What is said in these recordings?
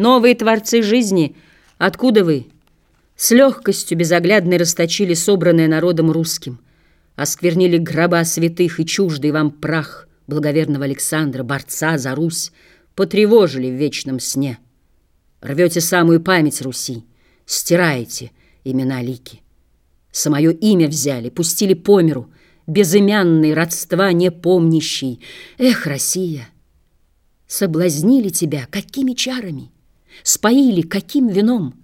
Новые творцы жизни, откуда вы? С легкостью безоглядной расточили собранное народом русским, осквернили гроба святых и чуждый вам прах благоверного Александра, борца за Русь, потревожили в вечном сне. Рвете самую память Руси, стираете имена лики. Самое имя взяли, пустили по миру, безымянный, родства не помнящий. Эх, Россия! Соблазнили тебя какими чарами? Споили каким вином?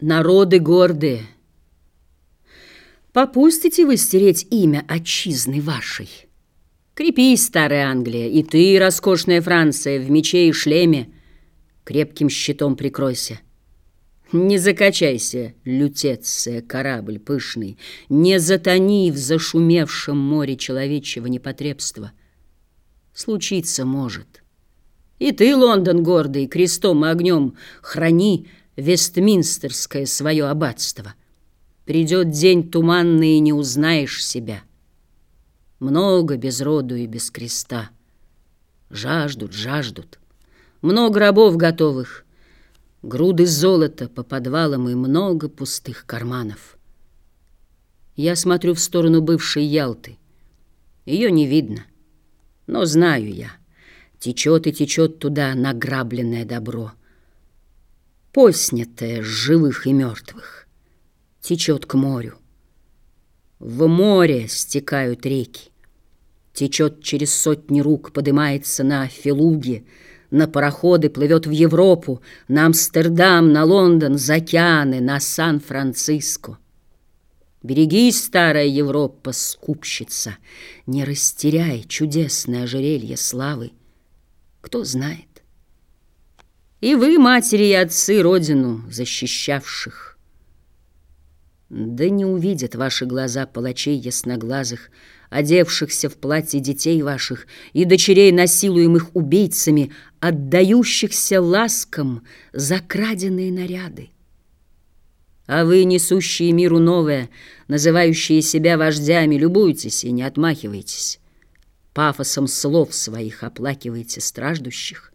Народы гордые, попустите вы стереть имя отчизны вашей. Крепись, старая Англия, и ты, роскошная Франция, в мече и шлеме, крепким щитом прикройся. Не закачайся, лютеция, корабль пышный, Не затони в зашумевшем море человечьего непотребства. Случиться может. И ты, Лондон гордый, крестом и огнем Храни Вестминстерское свое аббатство. Придет день туманный, и не узнаешь себя. Много без роду и без креста. Жаждут, жаждут. Много рабов готовых, груды золота по подвалам и много пустых карманов. Я смотрю в сторону бывшей Ялты. Ее не видно, но знаю я. Течет и течет туда награбленное добро. Поснятое живых и мертвых. Течет к морю. В море стекают реки. Течет через сотни рук, поднимается на Филуге, на пароходы плывет в Европу, на Амстердам, на Лондон, за океаны, на Сан-Франциско. Берегись, старая Европа, скупщица, не растеряй чудесное ожерелье славы. Кто знает? И вы, матери и отцы, родину защищавших. Да не увидят ваши глаза палачей ясноглазых, одевшихся в платье детей ваших и дочерей, насилуемых убийцами, отдающихся ласкам за краденные наряды. А вы, несущие миру новое, называющие себя вождями, любуйтесь и не отмахивайтесь. Пафосом слов своих оплакивайте страждущих.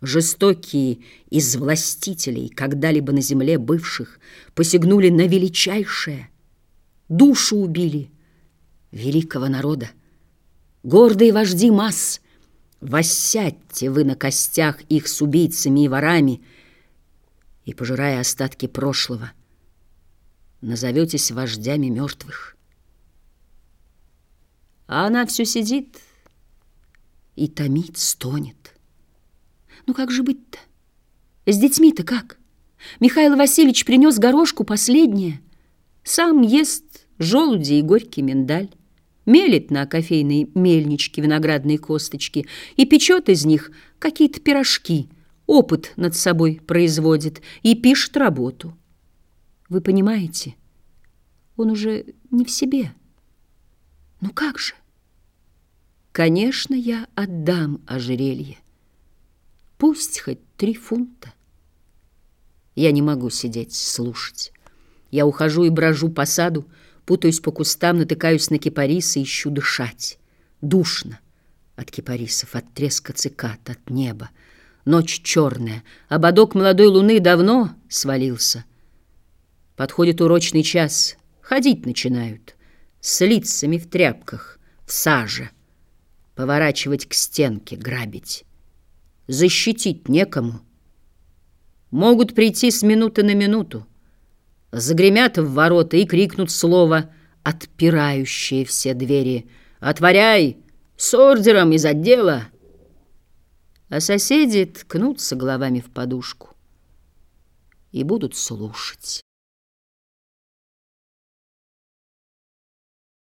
Жестокие из властителей, когда-либо на земле бывших, посягнули на величайшее, душу убили — великого народа. Гордые вожди масс, воссядьте вы на костях их с убийцами и ворами, и, пожирая остатки прошлого, назоветесь вождями мертвых. А она все сидит и томит, стонет. Ну как же быть-то? С детьми-то как? Михаил Васильевич принес горошку последнее. Сам ест желуди и горький миндаль мелит на кофейной мельничке виноградные косточки и печет из них какие-то пирожки, опыт над собой производит и пишет работу. Вы понимаете, он уже не в себе. Ну как же? Конечно, я отдам ожерелье. Пусть хоть три фунта. Я не могу сидеть, слушать. Я ухожу и брожу по саду, Путаюсь по кустам, натыкаюсь на кипарисы, ищу дышать. Душно от кипарисов, от треска цикад, от неба. Ночь черная, ободок молодой луны давно свалился. Подходит урочный час, ходить начинают, с лицами в тряпках, в саже, поворачивать к стенке, грабить. Защитить некому. Могут прийти с минуты на минуту, загремят в ворота и крикнут слово, отпирающее все двери. «Отворяй! С ордером из отдела!» А соседи ткнутся головами в подушку и будут слушать.